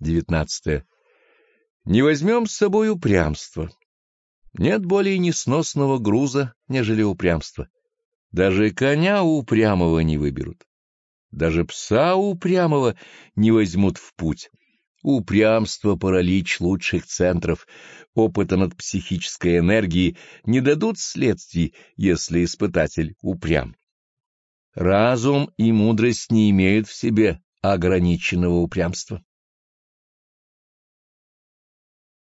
19. Не возьмем с собой упрямство. Нет более несносного груза, нежели упрямство. Даже коня упрямого не выберут. Даже пса упрямого не возьмут в путь. Упрямство — паралич лучших центров. Опыта над психической энергией не дадут следствий, если испытатель упрям. Разум и мудрость не имеют в себе ограниченного упрямства.